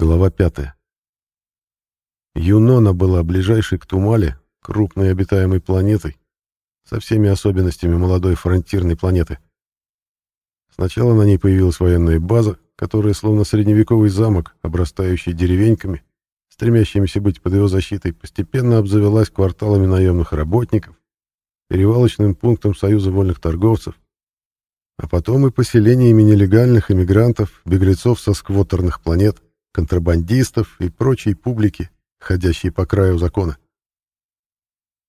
Глава 5. Юнона была ближайшей к Тумале, крупной обитаемой планетой, со всеми особенностями молодой фронтирной планеты. Сначала на ней появилась военная база, которая, словно средневековый замок, обрастающий деревеньками, стремящимися быть под его защитой, постепенно обзавелась кварталами наемных работников, перевалочным пунктом Союза вольных торговцев, а потом и поселениями нелегальных иммигрантов, беглецов со сквотерных планет, контрабандистов и прочей публики, ходящей по краю закона.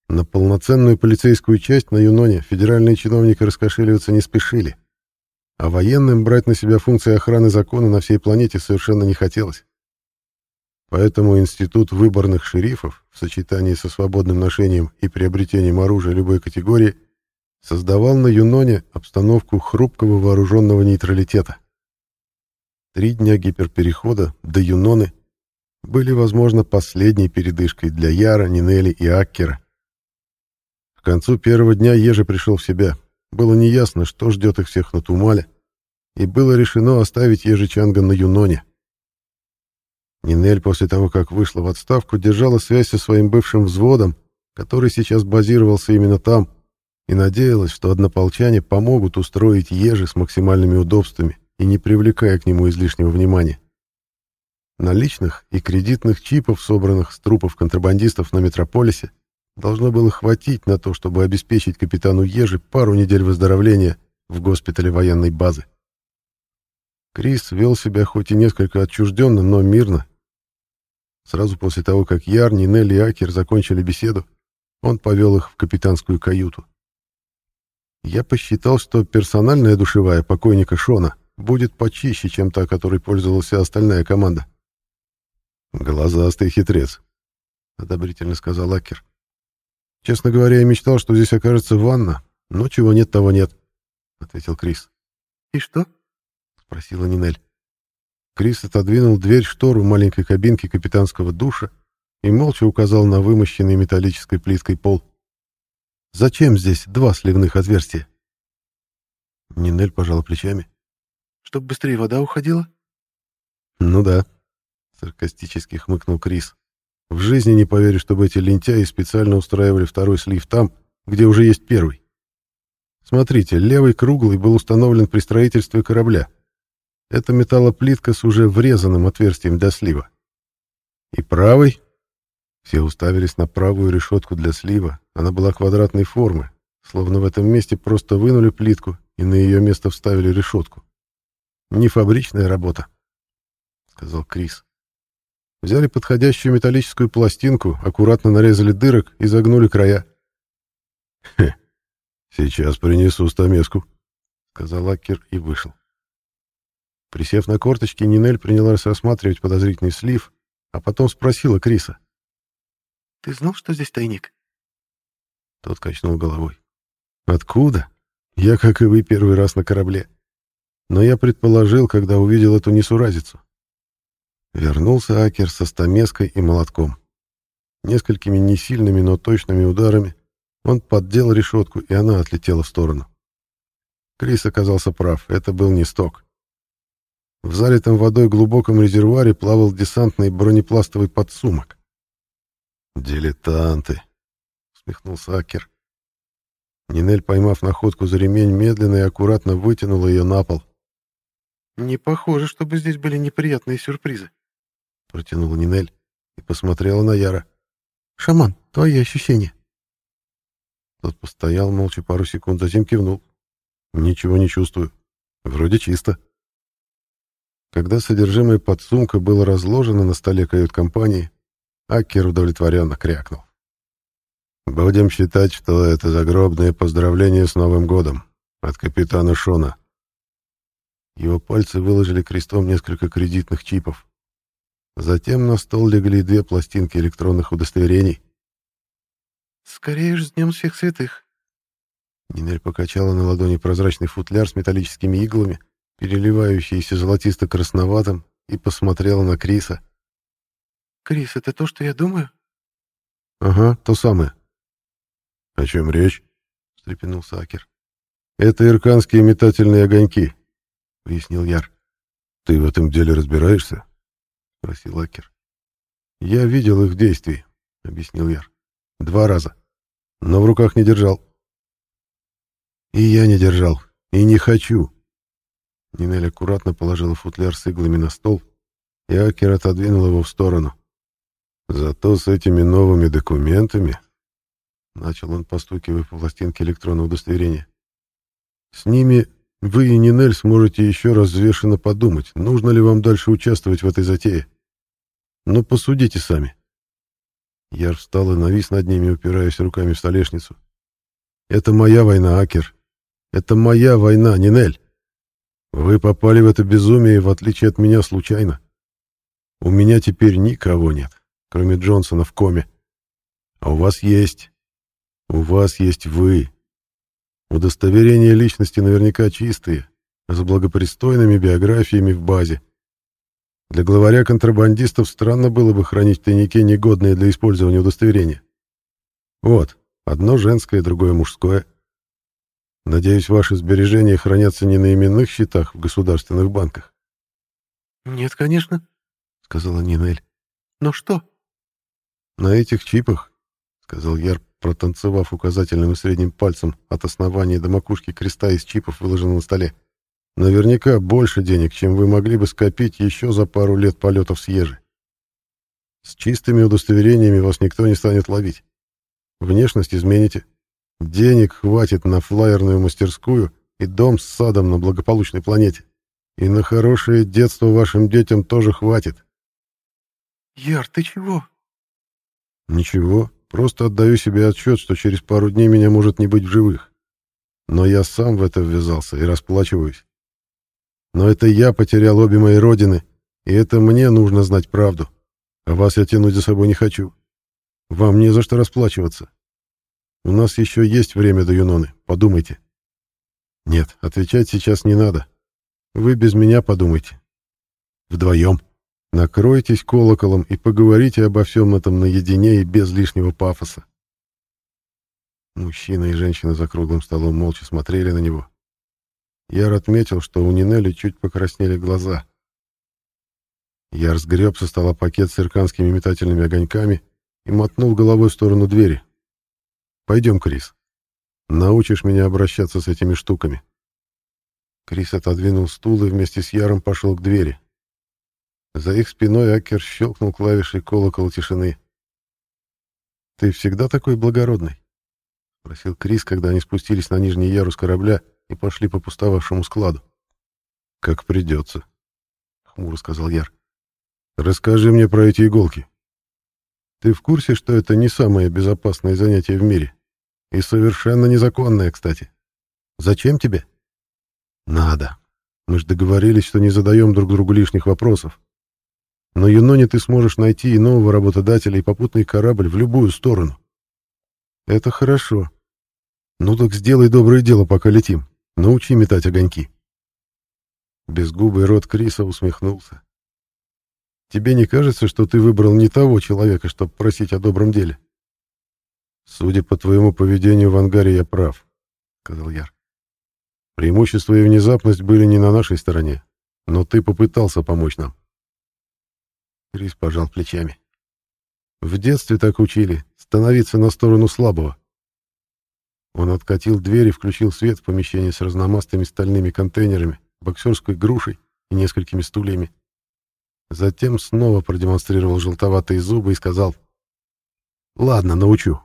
На полноценную полицейскую часть на Юноне федеральные чиновники раскошеливаться не спешили, а военным брать на себя функции охраны закона на всей планете совершенно не хотелось. Поэтому институт выборных шерифов в сочетании со свободным ношением и приобретением оружия любой категории создавал на Юноне обстановку хрупкого вооруженного нейтралитета. Три дня гиперперехода до Юноны были, возможно, последней передышкой для Яра, Нинели и Аккера. К концу первого дня Ежи пришел в себя. Было неясно, что ждет их всех на Тумале, и было решено оставить Ежи Чанга на Юноне. Нинель после того, как вышла в отставку, держала связь со своим бывшим взводом, который сейчас базировался именно там, и надеялась, что однополчане помогут устроить ежи с максимальными удобствами и не привлекая к нему излишнего внимания. Наличных и кредитных чипов, собранных с трупов контрабандистов на Метрополисе, должно было хватить на то, чтобы обеспечить капитану Ежи пару недель выздоровления в госпитале военной базы. Крис вел себя хоть и несколько отчужденно, но мирно Сразу после того, как Яр, Нинель и Акер закончили беседу, он повел их в капитанскую каюту. Я посчитал, что персональная душевая покойника Шона будет почище, чем та, которой пользовалась вся остальная команда. «Глазастый хитрец», — одобрительно сказал Акер. «Честно говоря, я мечтал, что здесь окажется ванна, но чего нет, того нет», — ответил Крис. «И что?» — спросила Нинель. Крис отодвинул дверь штору маленькой кабинки капитанского душа и молча указал на вымощенный металлической плиткой пол. «Зачем здесь два сливных отверстия?» Нинель пожала плечами. «Чтоб быстрее вода уходила?» «Ну да», — саркастически хмыкнул Крис. «В жизни не поверю, чтобы эти лентяи специально устраивали второй слив там, где уже есть первый. Смотрите, левый круглый был установлен при строительстве корабля, это металлоплитка с уже врезанным отверстием для слива. И правый? Все уставились на правую решетку для слива. Она была квадратной формы, словно в этом месте просто вынули плитку и на ее место вставили решетку. Не фабричная работа, сказал Крис. Взяли подходящую металлическую пластинку, аккуратно нарезали дырок и загнули края. «Хе, сейчас принесу стамеску», — сказал Акер и вышел. Присев на корточки, Нинель принялась рассматривать подозрительный слив, а потом спросила Криса. «Ты знал, что здесь тайник?» Тот качнул головой. «Откуда? Я, как и вы, первый раз на корабле. Но я предположил, когда увидел эту несуразицу». Вернулся Акер со стамеской и молотком. Несколькими несильными, но точными ударами он поддел решетку, и она отлетела в сторону. Крис оказался прав, это был не сток. В залитом водой глубоком резервуаре плавал десантный бронепластовый подсумок. «Дилетанты!» — усмехнулся Акер. Нинель, поймав находку за ремень, медленно и аккуратно вытянула ее на пол. «Не похоже, чтобы здесь были неприятные сюрпризы», — протянула Нинель и посмотрела на Яра. «Шаман, твои ощущения?» Тот постоял молча пару секунд, затем кивнул. «Ничего не чувствую. Вроде чисто». Когда содержимое подсумка было разложено на столе кают-компании, Акер удовлетворенно крякнул. «Будем считать, что это загробное поздравление с Новым годом от капитана Шона». Его пальцы выложили крестом несколько кредитных чипов. Затем на стол легли две пластинки электронных удостоверений. «Скорее уж с Днем Всех Святых!» Нинель покачала на ладони прозрачный футляр с металлическими иглами, переливающийся золотисто-красноватым, и посмотрела на Криса. «Крис, это то, что я думаю?» «Ага, то самое». «О чем речь?» — встрепенулся Акер. «Это ирканские метательные огоньки», — пояснил Яр. «Ты в этом деле разбираешься?» — спросил Акер. «Я видел их в действии», — объяснил Яр. «Два раза. Но в руках не держал». «И я не держал. И не хочу». Нинель аккуратно положила футляр с иглами на стол, и Акер отодвинул его в сторону. «Зато с этими новыми документами...» Начал он, постукивая по пластинке электронного удостоверения. «С ними вы и Нинель сможете еще раз взвешенно подумать, нужно ли вам дальше участвовать в этой затее. Но посудите сами. Яр встал и навис над ними, упираясь руками в столешницу. Это моя война, Акер. Это моя война, Нинель. Вы попали в это безумие, в отличие от меня, случайно. У меня теперь никого нет, кроме Джонсона в коме. А у вас есть. У вас есть вы. Удостоверения личности наверняка чистые, с благопристойными биографиями в базе. Для главаря контрабандистов странно было бы хранить в тайнике негодные для использования удостоверения. Вот, одно женское, другое мужское. Надеюсь, ваши сбережения хранятся не на именных счетах в государственных банках. «Нет, конечно», — сказала Нинель. «Но что?» «На этих чипах», — сказал Яр, протанцевав указательным и средним пальцем от основания до макушки креста из чипов, выложенного на столе. «Наверняка больше денег, чем вы могли бы скопить еще за пару лет полетов с Ежи. С чистыми удостоверениями вас никто не станет ловить. Внешность измените. Денег хватит на флайерную мастерскую и дом с садом на благополучной планете. И на хорошее детство вашим детям тоже хватит». «Яр, ты чего?» «Ничего. Просто отдаю себе отчет, что через пару дней меня может не быть в живых. Но я сам в это ввязался и расплачиваюсь. Но это я потерял обе мои родины, и это мне нужно знать правду. А вас я тянуть за собой не хочу. Вам не за что расплачиваться. У нас еще есть время до Юноны, подумайте. Нет, отвечать сейчас не надо. Вы без меня подумайте. Вдвоем. Накройтесь колоколом и поговорите обо всем этом наедине и без лишнего пафоса. Мужчина и женщина за круглым столом молча смотрели на него. Яр отметил, что у Нинели чуть покраснели глаза. Яр сгреб со стола пакет с ирканскими метательными огоньками и мотнул головой в сторону двери. «Пойдем, Крис. Научишь меня обращаться с этими штуками». Крис отодвинул стул и вместе с Яром пошел к двери. За их спиной Акер щелкнул клавишей колокола тишины. «Ты всегда такой благородный?» — спросил Крис, когда они спустились на нижний ярус корабля и пошли по пустовавшему складу. «Как придется», — хмуро сказал Яр. «Расскажи мне про эти иголки. Ты в курсе, что это не самое безопасное занятие в мире? И совершенно незаконное, кстати. Зачем тебе?» «Надо. Мы же договорились, что не задаем друг другу лишних вопросов. На Юноне ты сможешь найти и нового работодателя, и попутный корабль в любую сторону. Это хорошо. Ну так сделай доброе дело, пока летим. Научи метать огоньки. Безгубый рот Криса усмехнулся. Тебе не кажется, что ты выбрал не того человека, чтобы просить о добром деле? Судя по твоему поведению в ангаре, я прав, сказал Яр. Преимущество и внезапность были не на нашей стороне, но ты попытался помочь нам. Крис пожал плечами. В детстве так учили — становиться на сторону слабого. Он откатил дверь и включил свет в помещении с разномастыми стальными контейнерами, боксерской грушей и несколькими стульями. Затем снова продемонстрировал желтоватые зубы и сказал, «Ладно, научу.